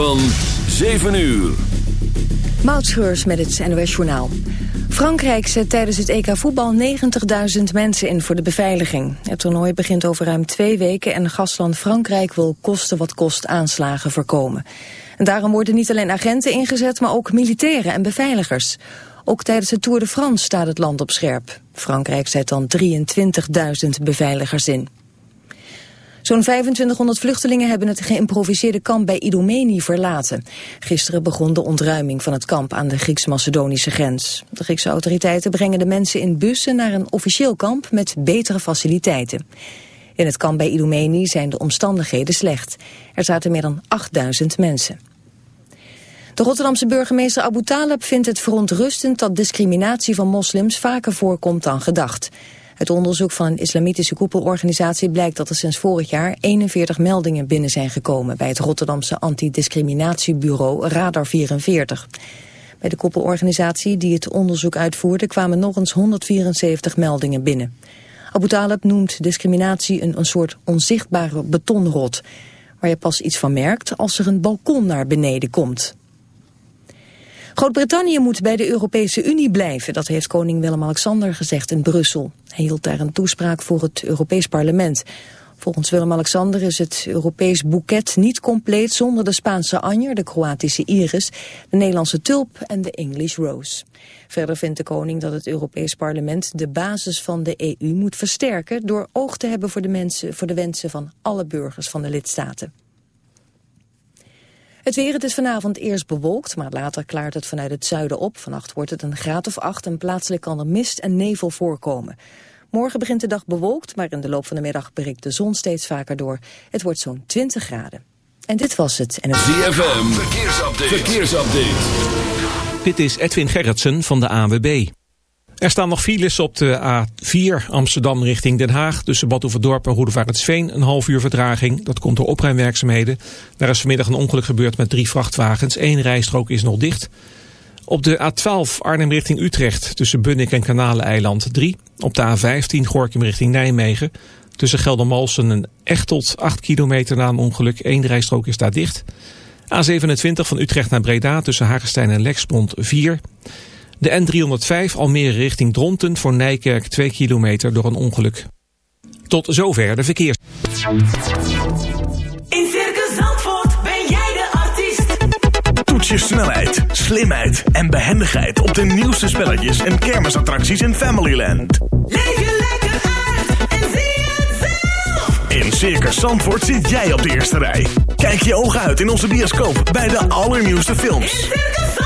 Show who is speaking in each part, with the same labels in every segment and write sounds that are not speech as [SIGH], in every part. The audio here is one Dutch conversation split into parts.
Speaker 1: Van 7 uur.
Speaker 2: Moutscheurs met het NOS Journaal. Frankrijk zet tijdens het EK voetbal 90.000 mensen in voor de beveiliging. Het toernooi begint over ruim twee weken en gastland Frankrijk wil kosten wat kost aanslagen voorkomen. En daarom worden niet alleen agenten ingezet, maar ook militairen en beveiligers. Ook tijdens de Tour de France staat het land op scherp. Frankrijk zet dan 23.000 beveiligers in. Zo'n 2500 vluchtelingen hebben het geïmproviseerde kamp bij Idomeni verlaten. Gisteren begon de ontruiming van het kamp aan de Grieks-Macedonische grens. De Griekse autoriteiten brengen de mensen in bussen naar een officieel kamp met betere faciliteiten. In het kamp bij Idomeni zijn de omstandigheden slecht. Er zaten meer dan 8000 mensen. De Rotterdamse burgemeester Abu Talib vindt het verontrustend dat discriminatie van moslims vaker voorkomt dan gedacht. Het onderzoek van een islamitische koepelorganisatie blijkt dat er sinds vorig jaar 41 meldingen binnen zijn gekomen bij het Rotterdamse antidiscriminatiebureau Radar 44. Bij de koepelorganisatie die het onderzoek uitvoerde kwamen nog eens 174 meldingen binnen. Abu Talib noemt discriminatie een, een soort onzichtbare betonrot, waar je pas iets van merkt als er een balkon naar beneden komt. Groot-Brittannië moet bij de Europese Unie blijven, dat heeft koning Willem-Alexander gezegd in Brussel. Hij hield daar een toespraak voor het Europees Parlement. Volgens Willem-Alexander is het Europees boeket niet compleet zonder de Spaanse anjer, de Kroatische iris, de Nederlandse tulp en de English rose. Verder vindt de koning dat het Europees Parlement de basis van de EU moet versterken door oog te hebben voor de, mensen, voor de wensen van alle burgers van de lidstaten. Het weer, het is vanavond eerst bewolkt, maar later klaart het vanuit het zuiden op. Vannacht wordt het een graad of acht en plaatselijk kan er mist en nevel voorkomen. Morgen begint de dag bewolkt, maar in de loop van de middag breekt de zon steeds vaker door. Het wordt zo'n 20 graden. En dit was het. En het...
Speaker 1: ZFM, verkeersupdate. verkeersupdate.
Speaker 3: Dit is Edwin Gerritsen van de ANWB. Er staan nog files op de A4 Amsterdam richting Den Haag. Tussen Bad Oeverdorp en Roedevaartsveen een half uur vertraging. Dat komt door opruimwerkzaamheden. Daar is vanmiddag een ongeluk gebeurd met drie vrachtwagens. Eén rijstrook is nog dicht. Op de A12 Arnhem richting Utrecht tussen Bunnik en Kanaleneiland 3. Op de A15 Gorkum richting Nijmegen. Tussen Geldermalsen en Echtelt 8 kilometer na een ongeluk. Eén rijstrook is daar dicht. A27 van Utrecht naar Breda tussen Hagestein en Lexmond 4. De N305 Almere richting Dronten voor Nijkerk 2 kilometer door een ongeluk. Tot zover de verkeers.
Speaker 4: In Circus Zandvoort ben jij de artiest.
Speaker 5: Toets je snelheid, slimheid en behendigheid op de nieuwste spelletjes en kermisattracties in Familyland.
Speaker 4: Leef je lekker uit en zie het zelf.
Speaker 5: In Circus Zandvoort zit jij op de eerste rij. Kijk je ogen uit in onze bioscoop bij de allernieuwste
Speaker 4: In
Speaker 5: films.
Speaker 4: Circus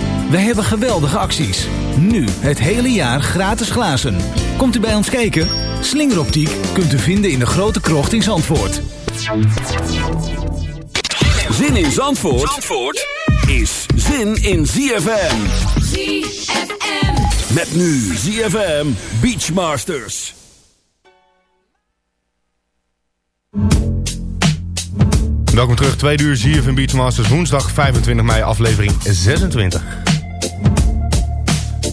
Speaker 6: Wij hebben geweldige acties. Nu het hele jaar gratis glazen. Komt u bij ons kijken? Slingeroptiek kunt u vinden in de grote krocht in Zandvoort.
Speaker 1: Zin in Zandvoort, Zandvoort is zin in ZFM.
Speaker 4: ZFM.
Speaker 1: Met nu ZFM Beachmasters.
Speaker 7: Welkom terug, tweede uur ZFM Beachmasters, woensdag 25 mei, aflevering 26.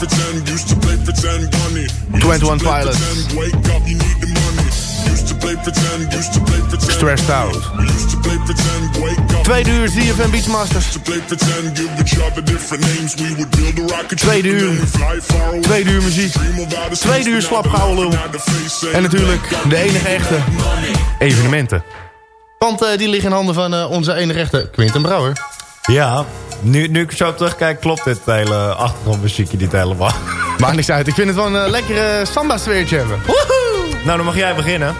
Speaker 8: pretend, used to play pretend, bunny. Used
Speaker 7: 21
Speaker 8: to play
Speaker 7: Pilots.
Speaker 8: Wake up, you need the money. Used to play pretend, used to play pretend.
Speaker 7: Stressed out.
Speaker 8: We used to play pretend, wake up.
Speaker 7: Tweede uur ZFM Beachmasters.
Speaker 8: Used to play pretend, give each other different names. We would build a rocket ship
Speaker 7: Tweede
Speaker 8: and
Speaker 7: uur. Tweede uur muziek. Tweede uur
Speaker 8: saying,
Speaker 7: En natuurlijk de enige echte evenementen. Want eh, die liggen in handen van eh, onze enige echte Quinten Brouwer.
Speaker 9: Ja, nu, nu ik zo terugkijk, klopt dit hele achtergrondmuziekje niet helemaal. [LAUGHS]
Speaker 7: Maakt niks uit. Ik vind het wel een eh, lekkere samba-sfeertje hebben.
Speaker 9: Nou, dan mag jij beginnen.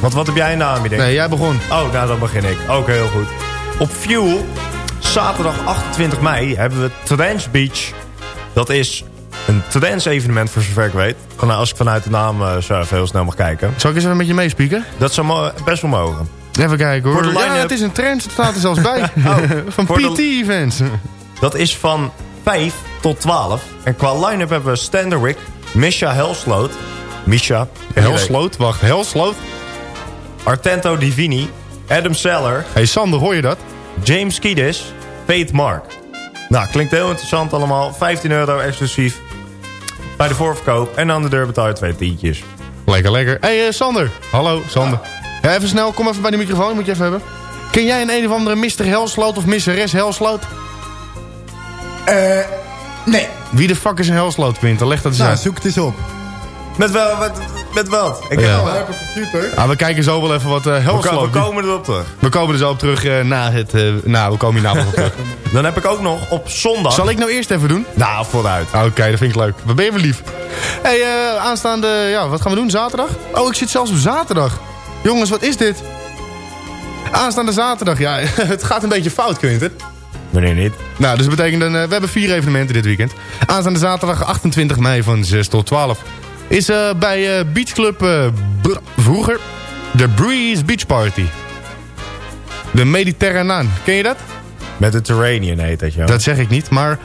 Speaker 9: Want wat heb jij in de aanbieding?
Speaker 7: Nee, jij begon.
Speaker 9: Oh, nou dan begin ik. Ook heel goed. Op Fuel, zaterdag 28 mei, hebben we Trance Beach. Dat is een trance evenement voor zover ik weet. Van, als ik vanuit de naam eh, zo even heel snel mag kijken.
Speaker 7: Zal ik eens even met je meespieken?
Speaker 9: Dat zou best wel mogen.
Speaker 7: Even kijken hoor. Ja, het is een trend. Het staat er zelfs bij. [LAUGHS] van
Speaker 9: voor de-
Speaker 7: PT-events.
Speaker 9: Dat is van 5 tot 12. En qua line-up hebben we Standerwick, Misha Helsloot. Misha.
Speaker 7: Helsloot, wacht. Helsloot.
Speaker 9: Artento Divini. Adam Seller.
Speaker 7: Hey Sander, hoor je dat?
Speaker 9: James Kiedis. Fate Mark. Nou, klinkt heel interessant allemaal. 15 euro exclusief. Bij de voorverkoop. En aan de deur betaal je twee tientjes.
Speaker 7: Lekker, lekker. hey, eh, Sander. Hallo, Sander. Ja, even snel, kom even bij de microfoon, moet je even hebben. Ken jij een een of andere Mr. Helsloot of Misseres Helsloot?
Speaker 10: Eh, nee.
Speaker 7: Wie de fuck is een Helsloot, Quinten? Leg dat eens
Speaker 10: Nou,
Speaker 7: uit.
Speaker 10: zoek het eens op.
Speaker 9: Met wel, met, met wat? Ik heb
Speaker 10: heb een computer.
Speaker 7: Ah, we kijken zo wel even wat uh,
Speaker 9: we,
Speaker 7: Helsloot...
Speaker 9: ko- we komen erop terug.
Speaker 7: We komen er zo op terug eh, na het... eh, nou, we komen hierna wel op terug. [LAUGHS]
Speaker 9: Dan heb ik ook nog op zondag...
Speaker 7: Zal ik nou eerst even doen?
Speaker 9: Nou, vooruit.
Speaker 7: Oké, dat vind ik leuk. Wat ben je wel lief. hey, eh, aanstaande... Ja, wat gaan we doen? Zaterdag? Oh, ik zit zelfs op zaterdag. Jongens, wat is dit? Aanstaande zaterdag, ja. [LAUGHS] het gaat een beetje fout, Quinten.
Speaker 9: Wanneer niet?
Speaker 7: Nou, dus dat betekent... een, eh, we hebben vier evenementen dit weekend. Aanstaande zaterdag 28 mei van 6 tot 12. Is eh, bij eh, Beach Club vroeger de Breeze Beach Party. De Mediterranaan. Ken je dat?
Speaker 9: Terranian heet dat, joh.
Speaker 7: Dat zeg ik niet, maar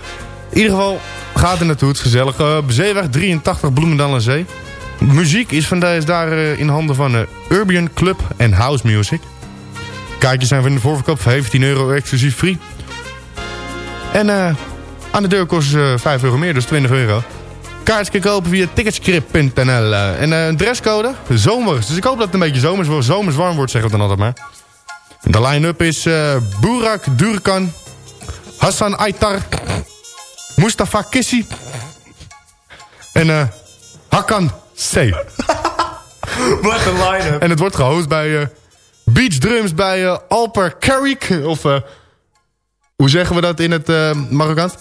Speaker 7: in ieder geval gaat er naartoe. Het is gezellig. Zeeweg 83 Bloemendal aan Zee. Muziek is, vandaag daar eh, in handen van eh, Urban Club en House Music. Kaartjes zijn in de voorverkoop 15 euro exclusief free. En eh, aan de deur kost ze 5 euro meer, dus 20 euro. Kaartjes kopen via ticketscript.nl. en een dresscode, zomers. Dus ik hoop dat het een beetje zomers, zomers warm wordt, zeggen we dan altijd maar. De line-up is Burak Durkan, Hassan Aitar, Mustafa Kissi en Hakan C.
Speaker 9: Wat een line-up.
Speaker 7: En het wordt gehost bij eh, Beach Drums bij eh, Alper Carrick. Of eh, hoe zeggen we dat in het Marokkaans?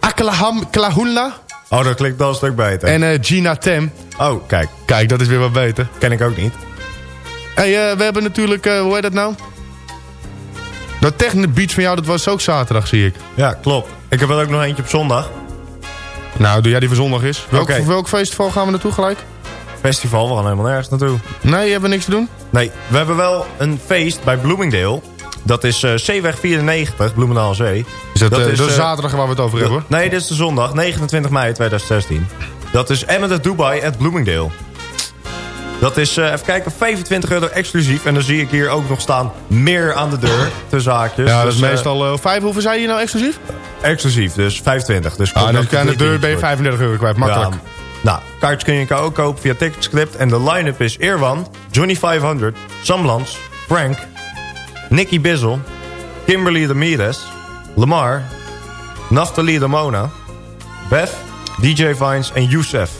Speaker 7: Aklaham Klahunla.
Speaker 9: Oh, dat klinkt wel een stuk beter.
Speaker 7: En Gina Tem.
Speaker 9: Oh, kijk.
Speaker 7: Kijk, dat is weer wat beter.
Speaker 9: Ken ik ook niet.
Speaker 7: Hey, we hebben natuurlijk, hoe heet dat nou? Dat Techno Beach van jou, dat was ook zaterdag, zie ik.
Speaker 9: Ja, klopt. Ik heb er ook nog eentje op zondag.
Speaker 7: Nou, doe jij die voor zondag is. Welk, welk festival gaan we naartoe gelijk?
Speaker 9: Festival, we gaan helemaal nergens naartoe.
Speaker 7: Nee, hebben we niks te doen?
Speaker 9: Nee, we hebben wel een feest bij Bloomingdale. Dat is eh, Zeeweg 94, Bloemendaal Zee.
Speaker 7: Is dat, eh, is
Speaker 9: eh,
Speaker 7: zaterdag waar we het over hebben.
Speaker 9: Nee, dit is de zondag, 29 mei 2016. Dat is Emmet Dubai at Bloomingdale. Dat is, eh, even kijken, 25 euro exclusief. En dan zie ik hier ook nog staan meer aan de deur, te zaakjes.
Speaker 7: Ja, dat is
Speaker 9: Dus, eh,
Speaker 7: meestal eh, vijf. Hoeveel zei je nou exclusief?
Speaker 9: exclusief, dus 25. Dus
Speaker 7: Ah,
Speaker 9: ook
Speaker 7: aan de deur ben je
Speaker 9: keer
Speaker 7: 35 euro kwijt. Makkelijk.
Speaker 9: Ja, nou, kaartjes kun je ook kopen via Ticketscript. En de line-up is Irwan, Johnny 500, Sam Lans, Frank, Nicky Bizzle, Kimberly Ramirez, Lamar, Naftali Damona, Beth, DJ Vines en Youssef.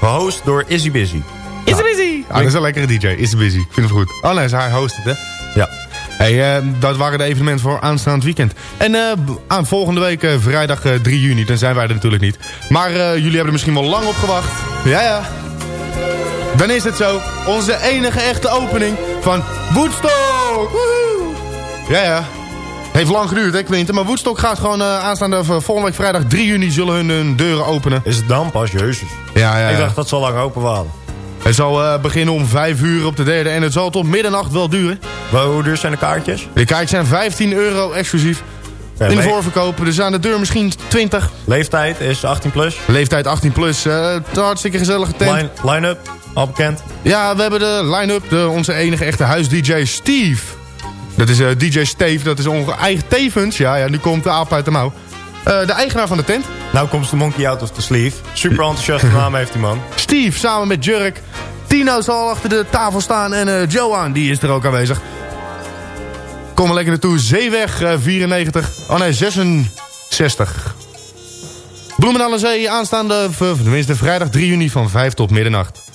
Speaker 9: Gehost door Izzy Busy.
Speaker 7: Is busy. Ah, dat is een lekkere DJ. Is busy. Ik vind het goed. Oh nee, hij host het, hè?
Speaker 9: Ja.
Speaker 7: Hey, eh, dat waren de evenementen voor aanstaand weekend. En eh, aan volgende week, eh, vrijdag eh, 3 juni, dan zijn wij er natuurlijk niet. Maar jullie hebben er misschien wel lang op gewacht. Ja, ja. Dan is het zo. Onze enige echte opening van Woodstock. Woehoe. Ja, ja. Heeft lang geduurd, hè, Quinten. Maar Woodstock gaat gewoon aanstaande volgende week vrijdag 3 juni zullen hun, hun deuren openen.
Speaker 9: Is het dan pas, jezus.
Speaker 7: Ja, ja,
Speaker 9: Ik
Speaker 7: ja.
Speaker 9: dacht dat ze al lang open waren.
Speaker 7: Het zal eh, beginnen om 5 uur op de derde en het zal tot middernacht wel duren.
Speaker 9: Hoe duur zijn de kaartjes?
Speaker 7: De kaartjes zijn 15 euro exclusief.
Speaker 9: Ja,
Speaker 7: in de voorverkoop, dus aan de deur misschien 20.
Speaker 9: Leeftijd is 18 plus.
Speaker 7: Leeftijd 18 plus. een hartstikke gezellige tent.
Speaker 9: Line- Line-up, al bekend.
Speaker 7: Ja, we hebben de line-up, onze enige echte huis-dj Steve. Dat is eh, DJ Steve, dat is onze eigen tevens. Ja, ja, nu komt de aap uit de mouw. Eh, de eigenaar van de tent.
Speaker 9: Nou komt de monkey out of the sleeve. Super enthousiaste [LAUGHS] naam heeft die man.
Speaker 7: Steve, samen met Jurk. Tino zal achter de tafel staan en eh Johan, die is er ook aanwezig. Kom maar lekker naartoe. Zeeweg eh, 94. Oh nee, 66. Bloemendaal aan Zee aanstaande, tenminste vrijdag 3 juni van 5 tot middernacht.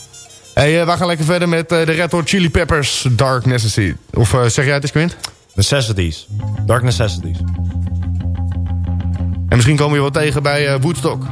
Speaker 7: Hey, eh, wij gaan lekker verder met eh, de Red Hot Chili Peppers Dark Necessity. Of eh, zeg jij het eens, Quint?
Speaker 9: Necessities. Dark Necessities.
Speaker 7: En misschien komen we je wel tegen bij eh, Woodstock.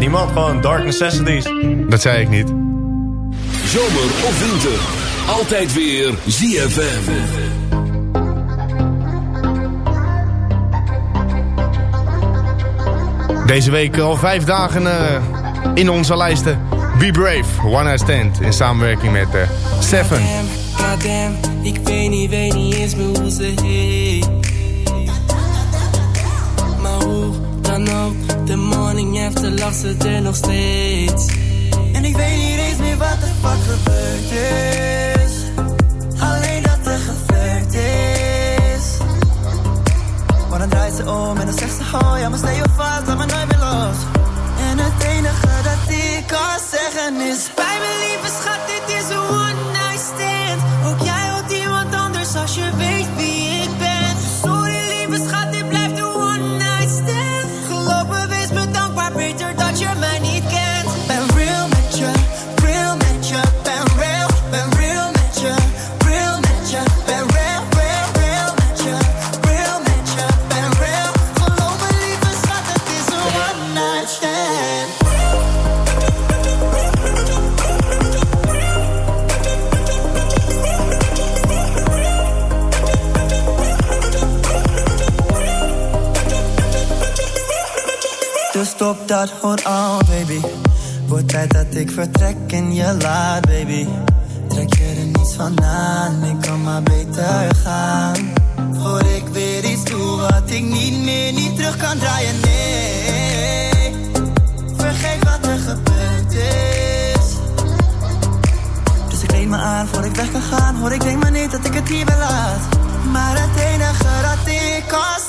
Speaker 9: Niemand, gewoon Dark Necessities.
Speaker 7: Dat zei ik niet.
Speaker 1: Zomer of winter. Altijd weer ZFM.
Speaker 7: Deze week al vijf dagen eh, in onze lijsten. Be Brave, One Night Stand. In samenwerking met eh, Seven.
Speaker 11: Goddamn, ik weet niet, weet niet eens meer hoe ze heet. Maar hoe dan ook, de morning after lag ze er nog steeds. En ik weet niet eens meer wat de fuck gebeurd is. Alleen dat er geflirt is. Maar dan draait ze om en dan zegt ze, oh ja, maar stel je vast, laat me nooit meer los. En het enige dat ik kan zeggen is, hold on baby. Wordt tijd dat ik vertrek en je laat baby. Trek je er niets van aan, ik kan maar beter gaan. Voor ik weer iets doe wat ik niet meer, niet terug kan draaien, nee. Vergeet wat er gebeurd is. Dus ik leed me aan voor ik weg kan gaan. Hoor ik denk maar niet dat ik het hier laat. Maar het enige dat ik kan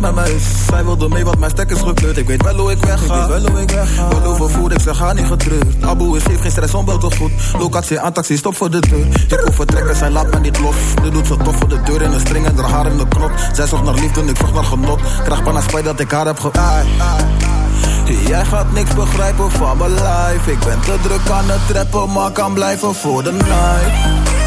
Speaker 11: zij
Speaker 12: echt met mij is. Zij wilde mee wat mijn stek is gekleurd. Ik weet wel hoe ik wegga. Ik weet wel hoe ik wegga. Wel overvoerd, ik zeg ga niet getreurd. Abu is heeft geen stress, onbel toch goed. Locatie aan taxi, stop voor de deur. Ik hoef vertrekken, zij laat mij niet los. Nu doet ze tof voor de deur in een string en haar haar in de knop. Zij zocht naar liefde en ik zocht naar genot. Krijg bijna spijt dat ik haar heb ge... Ai, ai. Jij gaat niks begrijpen van mijn life. Ik ben te druk aan het trappen, maar kan blijven voor de night.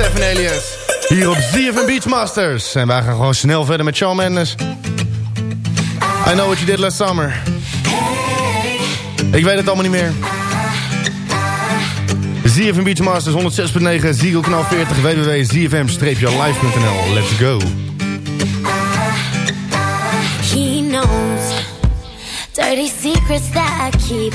Speaker 7: Seven Alias. Hier op ZFM Beachmasters. En wij gaan gewoon snel verder met Shawn Mendes. I know what you did last summer. Ik weet het allemaal niet meer. ZFM Beachmasters 106.9, Ziegel kanaal 40, www.zfm-live.nl. Let's go.
Speaker 13: He knows dirty secrets that I keep.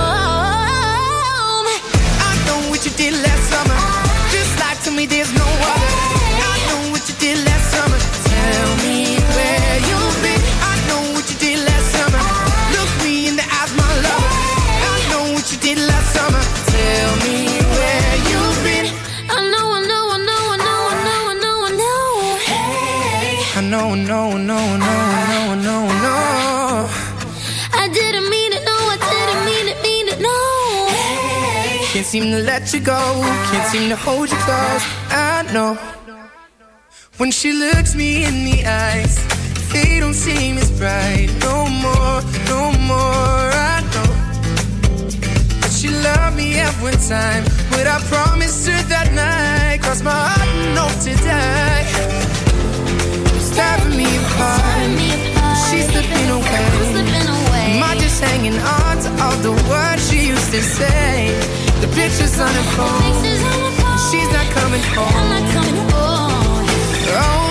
Speaker 11: I know what you did last summer. Just like to me, there's no other. I know what you did last summer. Tell me where you've been. I know what you did last summer. Look me in the eyes, my lover. I know what you did last summer. Tell me where you've been.
Speaker 13: I know, I know, I know, I know, I know, I know, I know.
Speaker 11: Hey, I know, no, no, no, no, Can't seem to let you go. Can't seem to hold you close. I know. When she looks me in the eyes, they don't seem as bright. No more, no more. I know.
Speaker 14: But she loved me at one time. But I promised her that night, crossed my heart and hope to die. Stabbing me apart. She's slipping away. Am I just hanging on to all the words she used to say? The pictures on her phone. She's not coming home. Oh, nah, nah,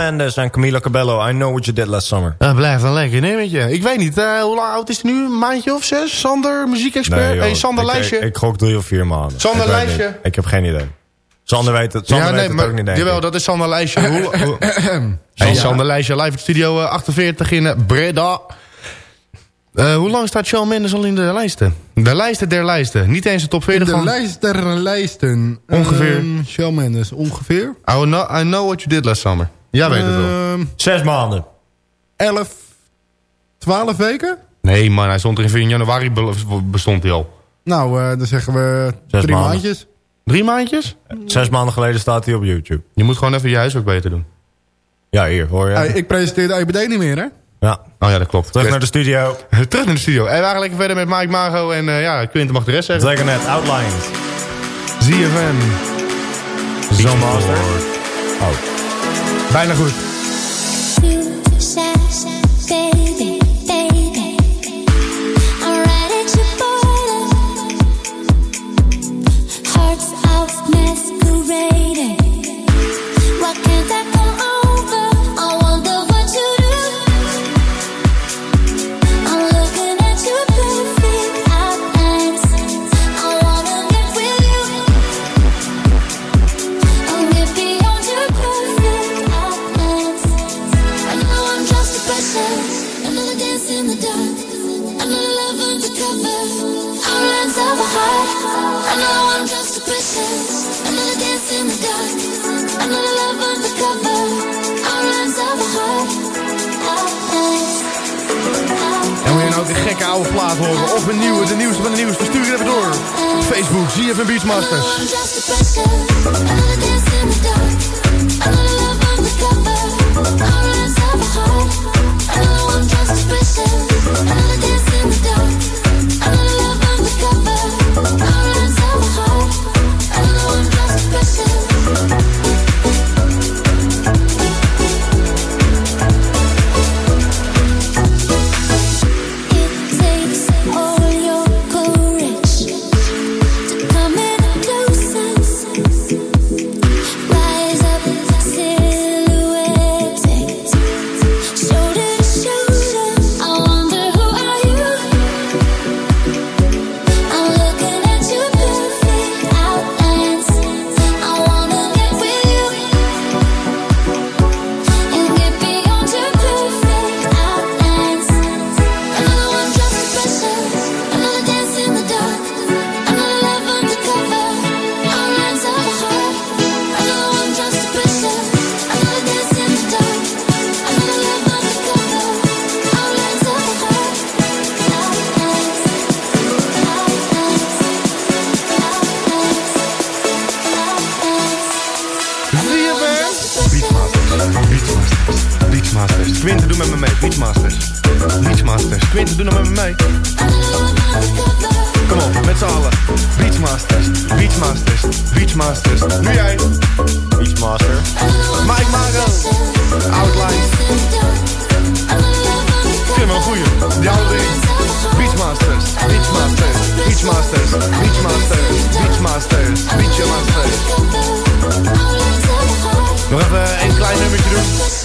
Speaker 9: Mendes en Camila Cabello, I Know What You Did Last Summer.
Speaker 13: Dat blijft een lekker nummertje. Ik weet niet, eh, hoe lang oud is hij nu? Een maandje of zes? Sander, muziekexpert?
Speaker 9: Nee, joh.
Speaker 13: hey, Sander
Speaker 9: ik,
Speaker 13: Lijstje.
Speaker 9: Ik, ik gok drie of vier maanden.
Speaker 13: Sander
Speaker 9: Ik weet
Speaker 13: Lijstje.
Speaker 9: niet. Ik heb geen idee. Sander weet het, Sander
Speaker 13: ja,
Speaker 9: weet
Speaker 13: nee,
Speaker 9: het
Speaker 13: maar,
Speaker 9: ook niet, denk
Speaker 13: jawel, dat is Sander Lijstje. [COUGHS] hoe, hoe, [COUGHS] hey,
Speaker 9: Ja.
Speaker 13: Sander Lijstje, live in studio eh, 48 in eh, Breda. Eh, hoe lang staat Shawn Mendes al in de lijsten? De lijsten der lijsten. Niet eens de top 40
Speaker 15: de
Speaker 13: van...
Speaker 15: lijst der lijsten.
Speaker 13: Ongeveer.
Speaker 15: Ehm, Shawn Mendes, ongeveer.
Speaker 13: I know, I know what you did last summer. Jij weet het wel.
Speaker 15: Ehm,
Speaker 9: Zes maanden.
Speaker 15: 11, 12 weken?
Speaker 13: Nee man, hij stond er in januari be- bestond hij al.
Speaker 15: Nou, eh, dan zeggen we
Speaker 9: Zes
Speaker 15: drie
Speaker 9: maanden.
Speaker 15: maandjes.
Speaker 13: Drie maandjes?
Speaker 9: Zes maanden geleden staat hij op YouTube.
Speaker 13: Je moet gewoon even je huiswerk beter doen.
Speaker 9: Ja, hier, hoor je.
Speaker 15: Hey, ik presenteer de IBD niet meer, hè?
Speaker 9: Ja.
Speaker 13: Oh ja, dat klopt.
Speaker 9: Terug naar de studio. [LAUGHS]
Speaker 13: Terug naar de studio. En we gaan lekker verder met Mike Mago en eh, ja, Quinten mag de rest zeggen.
Speaker 9: Zeker net, Outlines.
Speaker 13: ZFM.
Speaker 9: Beachmaster. Oh.
Speaker 13: Bijna goed.
Speaker 7: Of
Speaker 13: een nieuwe, de nieuwste van de nieuwste? Stuur je even door. Facebook, ZFM
Speaker 7: Beachmasters. Beachmasters. Quinten, doe nog met me mee. Kom op, met z'n allen. Beachmasters. Beachmasters. Beachmasters. Nu jij.
Speaker 9: Beachmaster.
Speaker 7: Mike Maro. Outlines. Ik vind hem wel een goeie. Die oude. Beachmasters. Beachmasters. Beachmasters. Beachmasters. Beachmasters. Beachmasters. Nog even een klein nummertje doen.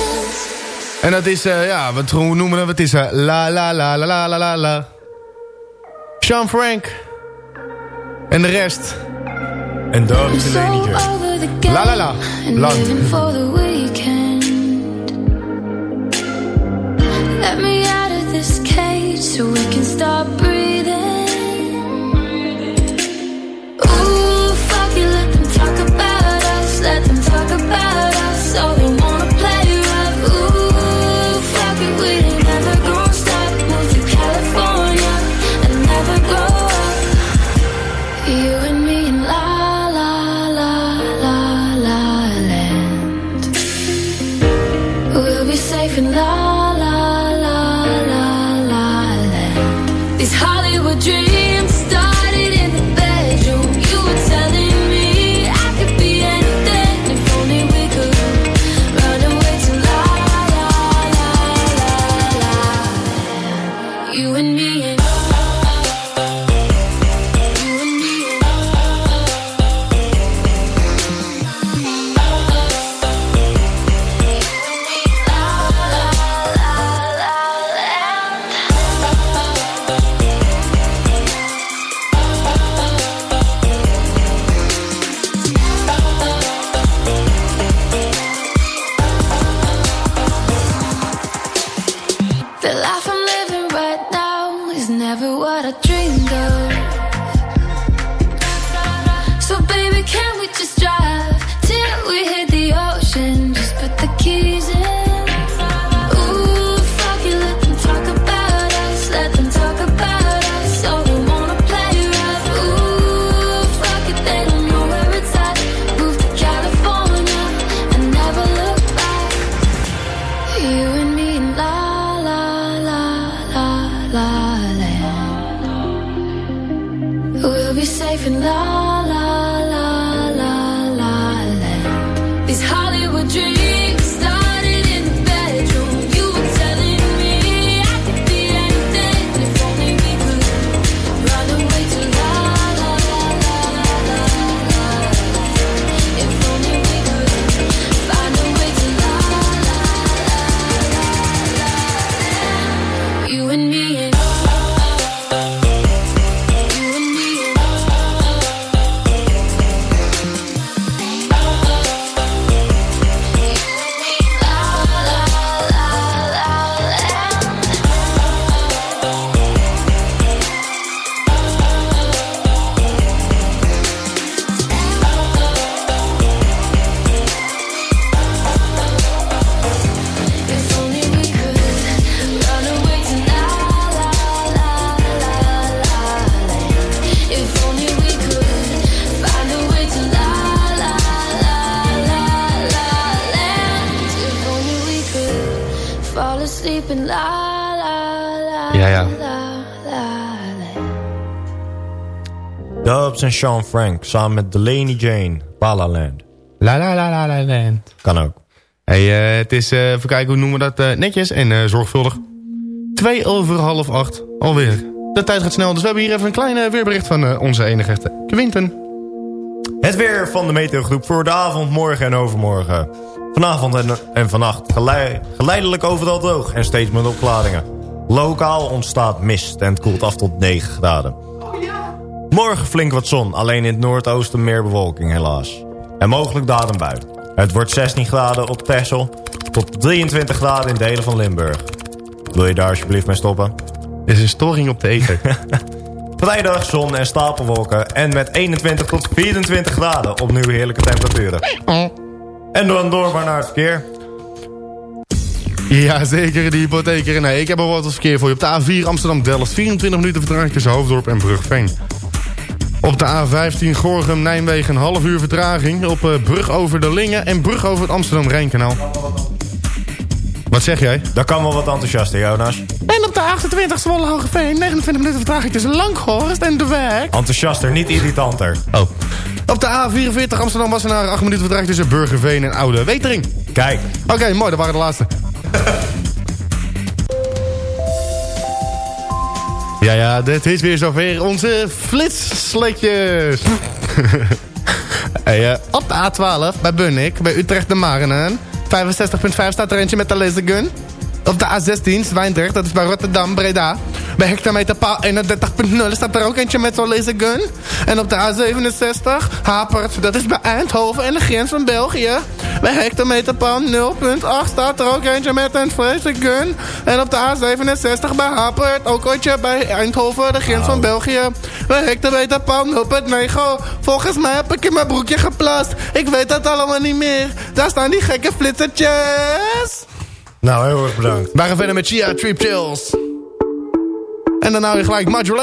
Speaker 7: En dat is, eh, ja, wat hoe noemen we het? Het is la la la la la la la la. Sean Frank. En de rest.
Speaker 9: En daar is de Lady
Speaker 7: La la la.
Speaker 16: Weekend. Let me out of this cage so we can stop breathing.
Speaker 9: Dubs en Sean Frank samen met Delaney Jane. La La Land.
Speaker 7: La la la la la land.
Speaker 9: Kan ook.
Speaker 7: Hey, eh, het is, eh, even kijken, hoe noemen we dat? eh, netjes en zorgvuldig. Twee over half acht, alweer. De tijd gaat snel, dus we hebben hier even een klein weerbericht van onze enige echte Quinten.
Speaker 9: Het weer van de meteogroep voor de avond, morgen en overmorgen. Vanavond en, en vannacht gelei- geleidelijk overal droog en steeds met opklaringen. Lokaal ontstaat mist en het koelt af tot 9 graden. Morgen flink wat zon, alleen in het noordoosten meer bewolking helaas. En mogelijk daar een bui. Het wordt 16 graden op Texel tot 23 graden in delen van Limburg. Wil je daar alsjeblieft mee stoppen?
Speaker 7: Er is een storing op de eten. [LAUGHS]
Speaker 9: Vrijdag zon en stapelwolken en met 21 tot 24 graden opnieuw heerlijke temperaturen. En dan door maar naar het verkeer.
Speaker 7: Ja, zeker, de hypotheker. Nee, ik heb al wat verkeer voor je. Op de A4 Amsterdam-Delft, 24 minuten vertraging tussen Hoofddorp en Brugveen. Op de A15 Gorgum-Nijmegen, een half uur vertraging. Op eh, brug over de Lingen en brug over het Amsterdam-Rijnkanaal.
Speaker 16: Wat zeg jij?
Speaker 9: Dat kan wel wat enthousiaster, Jonas.
Speaker 16: En op de 28 Zwolle Hogeveen, 29 minuten vertraging tussen Langhorst en De Wijk.
Speaker 9: Enthousiaster, niet irritanter.
Speaker 16: Oh. Op de A44 Amsterdam Wassenaar, 8 minuten vertraging tussen Burgerveen en Oude Wetering.
Speaker 9: Kijk.
Speaker 16: Oké, mooi, dat waren de laatste. [LAUGHS] ja, ja, dit is weer zover onze flitssletjes. [LAUGHS] hey, eh, op de A12 bij Bunnik, bij Utrecht de Marenen. 65.5 staat er eentje met de lasergun. Op de A16 Zwijndrecht, dat is bij Rotterdam, Breda. Bij hectometerpaal 31.0 staat er ook eentje met zo'n lasergun. En op de A67 Hapert, dat is bij Eindhoven en de grens van België. Bij hectometerpaal 0.8 staat er ook eentje met een lasergun. En op de A67 bij Hapert, ook eentje bij Eindhoven, de grens van België. Bij hectometerpaal 0.9. Volgens mij heb ik in mijn broekje geplast. Ik weet dat allemaal niet meer. Daar staan die gekke flitsertjes.
Speaker 9: Nou, heel erg bedankt.
Speaker 16: Wij gaan verder met Chia Trip Chills. En daarna weer gelijk Major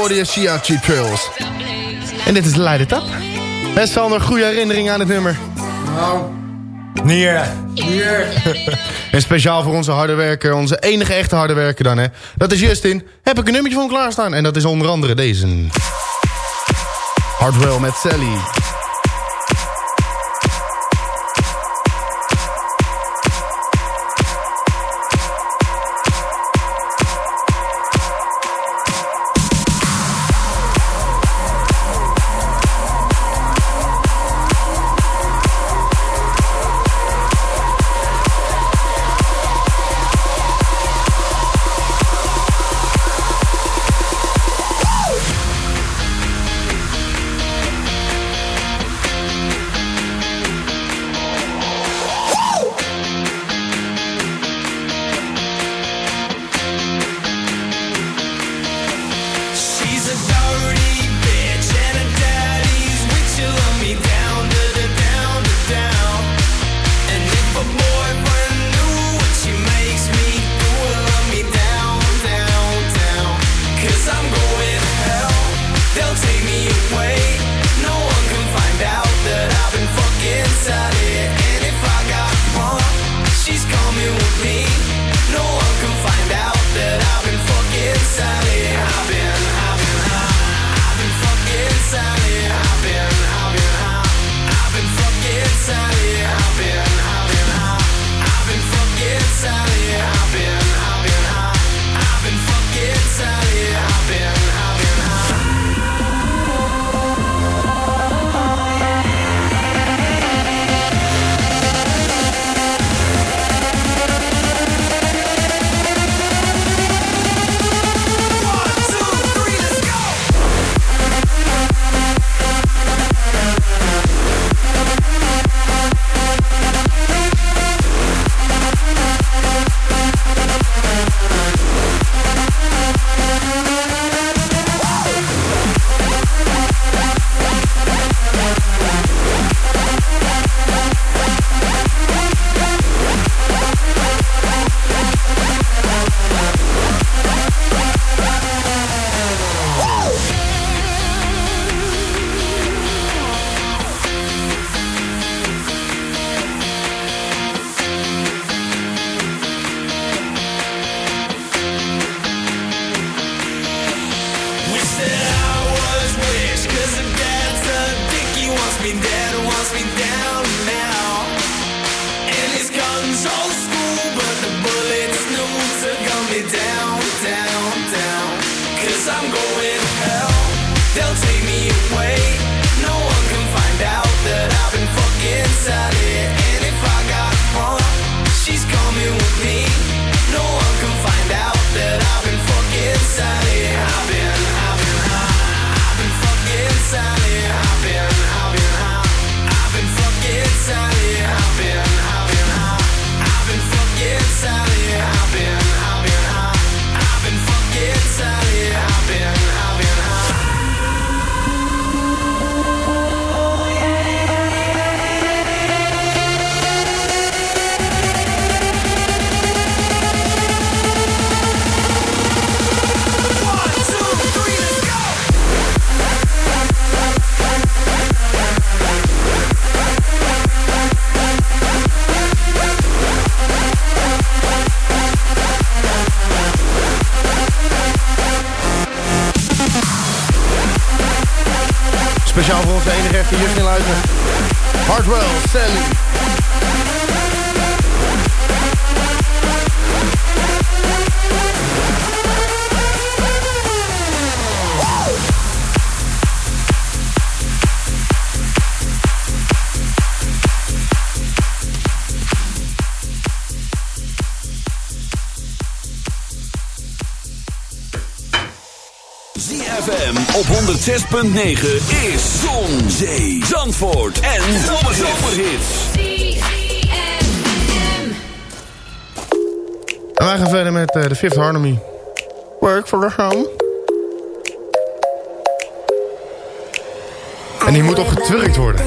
Speaker 17: hoorde je Sia Cheap Trails. En dit is de It Up. Sander, goede herinnering aan het nummer.
Speaker 15: Nou,
Speaker 9: Nier. Nier. [LAUGHS]
Speaker 17: en speciaal voor onze harde werker, onze enige echte harde werker dan, hè. Dat is Justin. Heb ik een nummertje voor hem klaarstaan. En dat is onder andere deze. Hardwell met Sally.
Speaker 1: 106.9 is Zon, Zee, Zandvoort en Zomerhits.
Speaker 7: En wij gaan verder met eh, de Fifth Harmony. Work for the home. En die moet op getwerkt worden.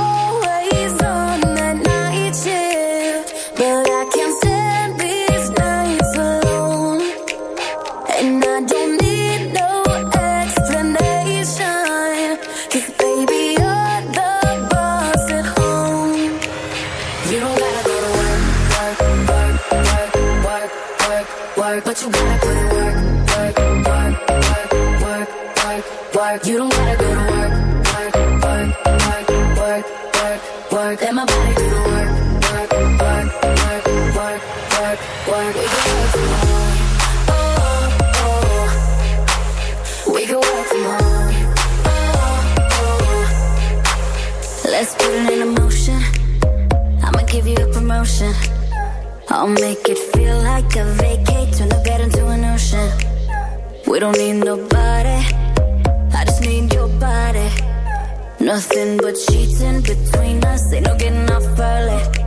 Speaker 13: don't need nobody, I just need your body. Nothing but cheating between us, ain't no getting off early.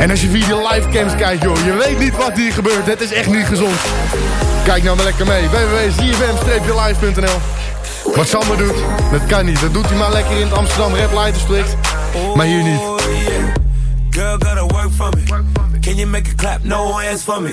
Speaker 7: En als je via de livecams kijkt, joh, je weet niet wat hier gebeurt. Het is echt niet gezond. Kijk nou maar lekker mee. www.zfm-live.nl Wat Sander doet, dat kan niet. Dat doet hij maar lekker in het Amsterdam Red Light District. Maar hier niet.
Speaker 18: Girl, gotta work for me. Can you make it clap? No hands for me.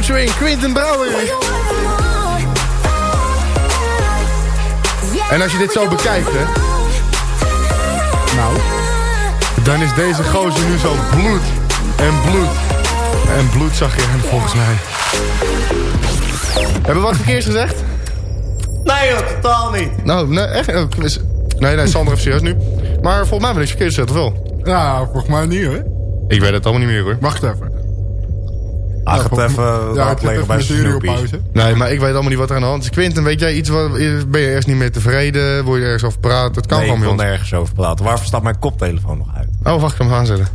Speaker 7: Featuring Quinten Brouwer. En als je dit zo bekijkt, hè. Nou. Dan is deze gozer nu zo bloed. En bloed. En bloed zag je hem volgens mij. Hebben we wat verkeers gezegd?
Speaker 9: Nee joh, totaal niet.
Speaker 7: Nou, nee, echt? oh, is- Nee, nee, Sander heeft serieus nu. Maar volgens mij hebben we niks verkeerd gezegd, of wel?
Speaker 15: Ja, volgens mij niet hoor.
Speaker 7: Ik weet het allemaal niet meer hoor.
Speaker 15: Wacht even.
Speaker 9: Ah, gaat even
Speaker 15: ja, ik even
Speaker 9: bij Snoopy.
Speaker 15: pauze.
Speaker 7: Nee, maar ik weet allemaal niet wat er aan de hand is. Quinten, weet jij iets? Wat, ben je ergens niet meer tevreden? Wil je ergens over praten? Het kan
Speaker 9: nee,
Speaker 7: gewoon
Speaker 9: ik wil nergens over praten. Waarvoor staat mijn koptelefoon nog uit?
Speaker 7: Oh, wacht, ik ga hem aanzetten.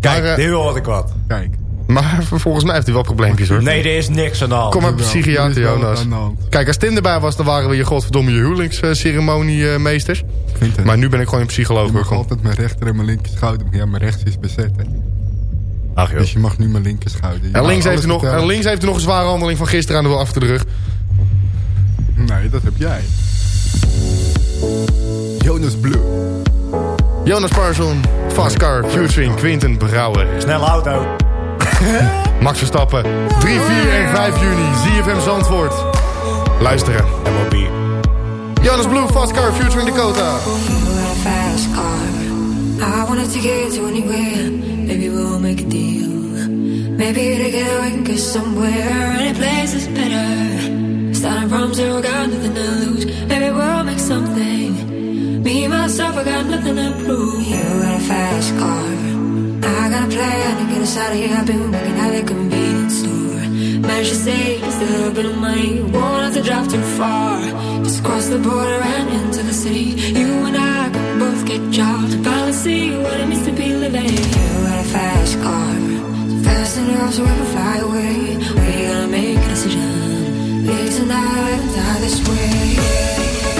Speaker 9: Kijk,
Speaker 7: Maar, eh,
Speaker 9: nu hoor ik wat.
Speaker 15: Kijk.
Speaker 7: Maar [LAUGHS] volgens mij heeft hij wel probleempjes hoor.
Speaker 9: Nee, er is niks aan de hand.
Speaker 7: Kom maar
Speaker 15: Er
Speaker 7: psychiater Jonas. Kijk, als Tim erbij was, dan waren we je godverdomme je huwelijksceremoniemeesters.
Speaker 15: Quinten,
Speaker 7: Maar nu ben ik gewoon een psycholoog.
Speaker 15: mag
Speaker 7: Kom.
Speaker 15: altijd mijn rechter en mijn linker schouder. Ja, mijn rechts is bezet. Hè.
Speaker 9: Ach.
Speaker 15: Dus je mag nu mijn linker schouder. Je
Speaker 7: En links, heeft nog, en links heeft hij nog een zware handeling van gisteren aan de achter de rug.
Speaker 15: Nee, dat heb jij. Jonas Blue.
Speaker 7: Jonas Parson, Fast Car, featuring Quinten Brouwer.
Speaker 9: Snelle auto. [LAUGHS]
Speaker 7: Max Verstappen, 3, 4 en 5 juni, ZFM Zandvoort. Luisteren.
Speaker 9: MLB.
Speaker 7: Jonas Blue, Fast Car, featuring Dakota.
Speaker 19: fast car. I wanna take it to anywhere. We'll make a deal. Maybe together we can get somewhere. Any place is better. Starting from zero, got nothing to lose. Maybe we'll make something. Me, myself, I got nothing to prove. You got a fast car. I got a plan to get us out of here. I've been working at the convenience store. Managed to save just a little bit of money. Won't have to drive too far. Just cross the border and into the city. You and I both get jobs. Finally see what it means to be living. You got a fast car. Fast enough so we can fly away. We gotta make a decision. Leave tonight die this way.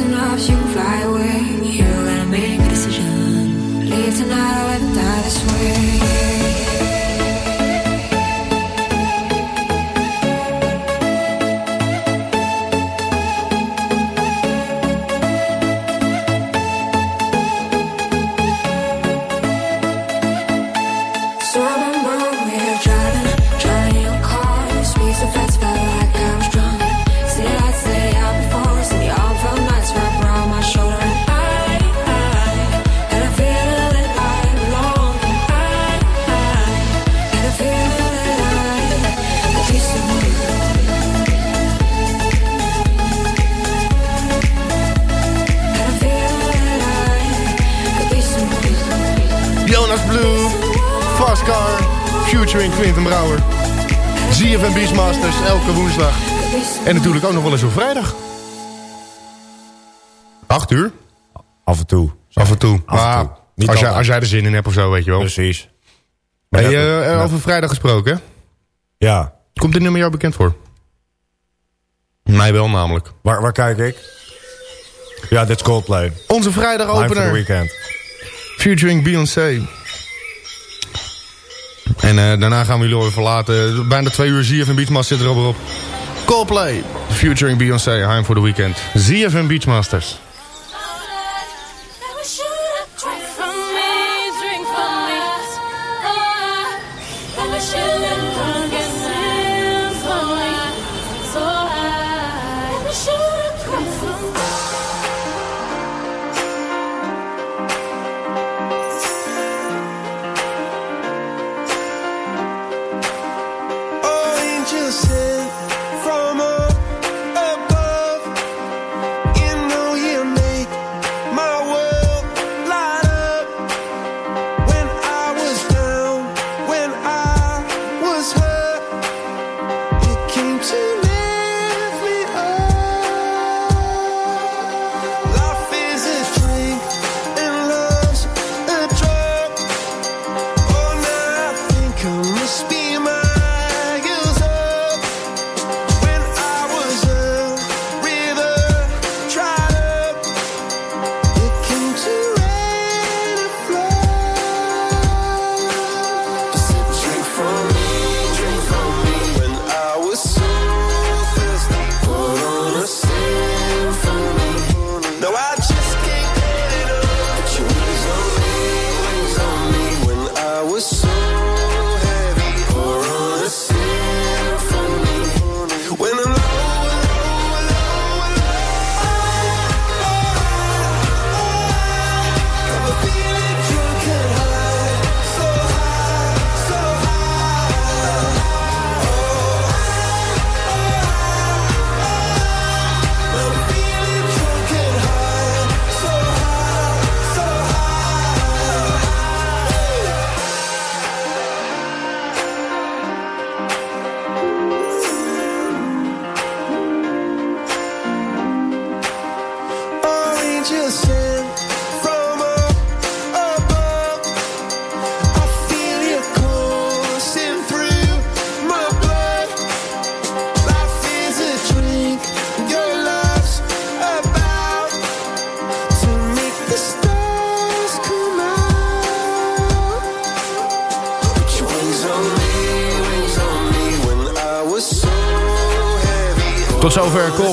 Speaker 19: Enough, you fly away. You gotta make a decision. Leave tonight or let die this way.
Speaker 7: Elke woensdag. En natuurlijk ook nog wel eens op vrijdag. 8 uur?
Speaker 9: Af en toe.
Speaker 7: Af en toe.
Speaker 9: Af en
Speaker 7: Maar
Speaker 9: toe. Niet
Speaker 7: als, jij,
Speaker 9: altijd.
Speaker 7: als jij er zin in hebt of zo, weet je wel.
Speaker 9: Precies.
Speaker 7: Hey,
Speaker 9: net-
Speaker 7: eh, over vrijdag gesproken, hè?
Speaker 9: Ja.
Speaker 7: Komt dit nummer jou bekend voor? Mij wel namelijk.
Speaker 9: Waar, waar kijk ik? Ja, dit is Coldplay.
Speaker 7: Onze vrijdag
Speaker 9: Time for the
Speaker 7: opener.
Speaker 9: weekend.
Speaker 7: Featuring Beyoncé. En eh, daarna gaan we jullie verlaten. Bijna twee uur ZFM Beachmasters zit er al op. Coldplay. Featuring Beyoncé. Time for the weekend. ZFM Beachmasters.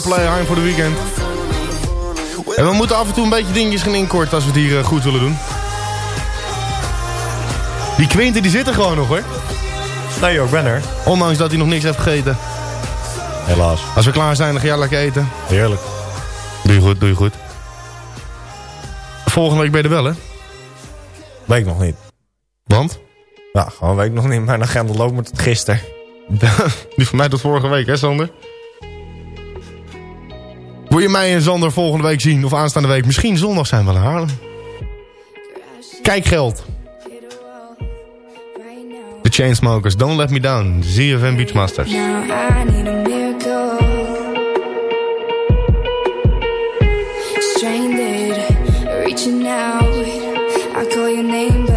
Speaker 7: Coldplay, Heim voor de Weekend. En we moeten af en toe een beetje dingetjes gaan inkorten als we het hier eh, goed willen doen. Die Quinten die zit er gewoon nog hoor.
Speaker 9: Nee joh, ik ben er.
Speaker 7: Ondanks dat hij nog niks heeft gegeten.
Speaker 9: Helaas.
Speaker 7: Als we klaar zijn, dan ga jij lekker eten.
Speaker 9: Heerlijk.
Speaker 7: Doe je goed, doe je goed. Volgende week ben je er wel hè?
Speaker 9: Weet ik nog niet.
Speaker 7: Want?
Speaker 9: Ja, gewoon weet ik nog niet. Mijn agenda loopt me tot gisteren. [LAUGHS]
Speaker 7: Die van mij tot vorige week, hè Sander? Wil je mij en Sander volgende week zien? Of aanstaande week? Misschien zondag zijn we in Haarlem. Kijkgeld. The Chainsmokers, Don't Let Me Down. ZFM Beachmasters.
Speaker 16: Stranded, reaching out. I call your name,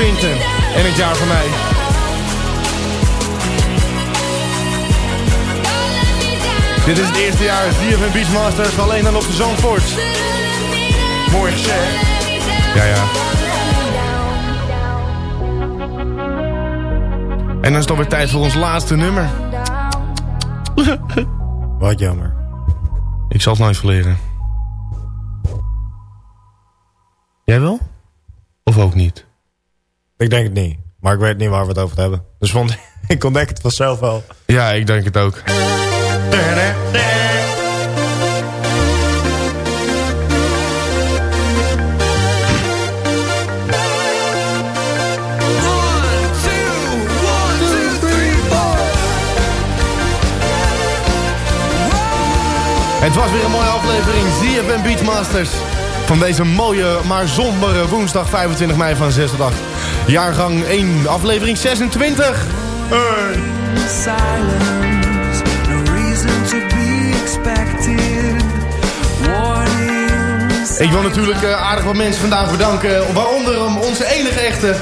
Speaker 7: Quinten. En het jaar van mij. Dit is het eerste jaar ZFM Beachmasters alleen dan op de Zandvoort. Mooi gezegd. Ja, ja. En dan is het alweer tijd voor ons laatste nummer. [LAUGHS]
Speaker 9: Wat jammer.
Speaker 7: Ik zal het nooit verleren. Jij wel? Of ook niet?
Speaker 9: Ik denk het niet. Maar ik weet niet waar we het over hebben. Dus [LAUGHS] ik ontdek het vanzelf wel.
Speaker 7: Ja, ik denk het ook. Het was weer een mooie aflevering ZFM Beachmasters. Van deze mooie, maar sombere woensdag 25 mei van 6 tot 8. Jaargang 1, aflevering 26. Hey.
Speaker 18: Silence, no reason to be expected. Warnings.
Speaker 7: Ik wil natuurlijk eh, aardig wat mensen vandaag bedanken. Waaronder onze enige echte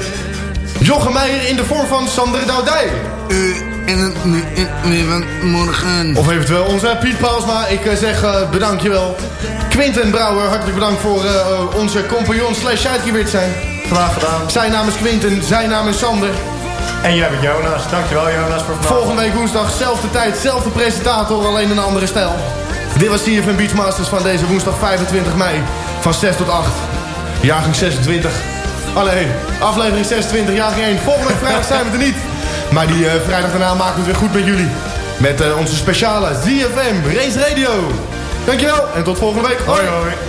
Speaker 7: Jochem Meijer in de vorm van Sander Doudij.
Speaker 15: en van morgen.
Speaker 7: Of eventueel onze Piet Paulsma. Ik eh, zeg uh, bedankt je wel. Quinten Brouwer, hartelijk bedankt voor uh, onze compagnon slash zijn.
Speaker 9: Graag gedaan.
Speaker 7: Zijn naam is Quinten, zijn naam is Sander.
Speaker 9: En jij bent Jonas. Dankjewel Jonas voor vandaag.
Speaker 7: Volgende week woensdag, zelfde tijd, zelfde presentator, alleen een andere stijl. Dit was CFM Beachmasters van deze woensdag 25 mei. Van 6 tot 8. Jaargang 26. Allee, aflevering 26, jaargang 1. Volgende week vrijdag zijn we er niet. Maar die uh, vrijdag daarna maken we het weer goed met jullie. Met uh, onze speciale ZFM Race Radio. Dankjewel en tot volgende week.
Speaker 9: Hoi hoi.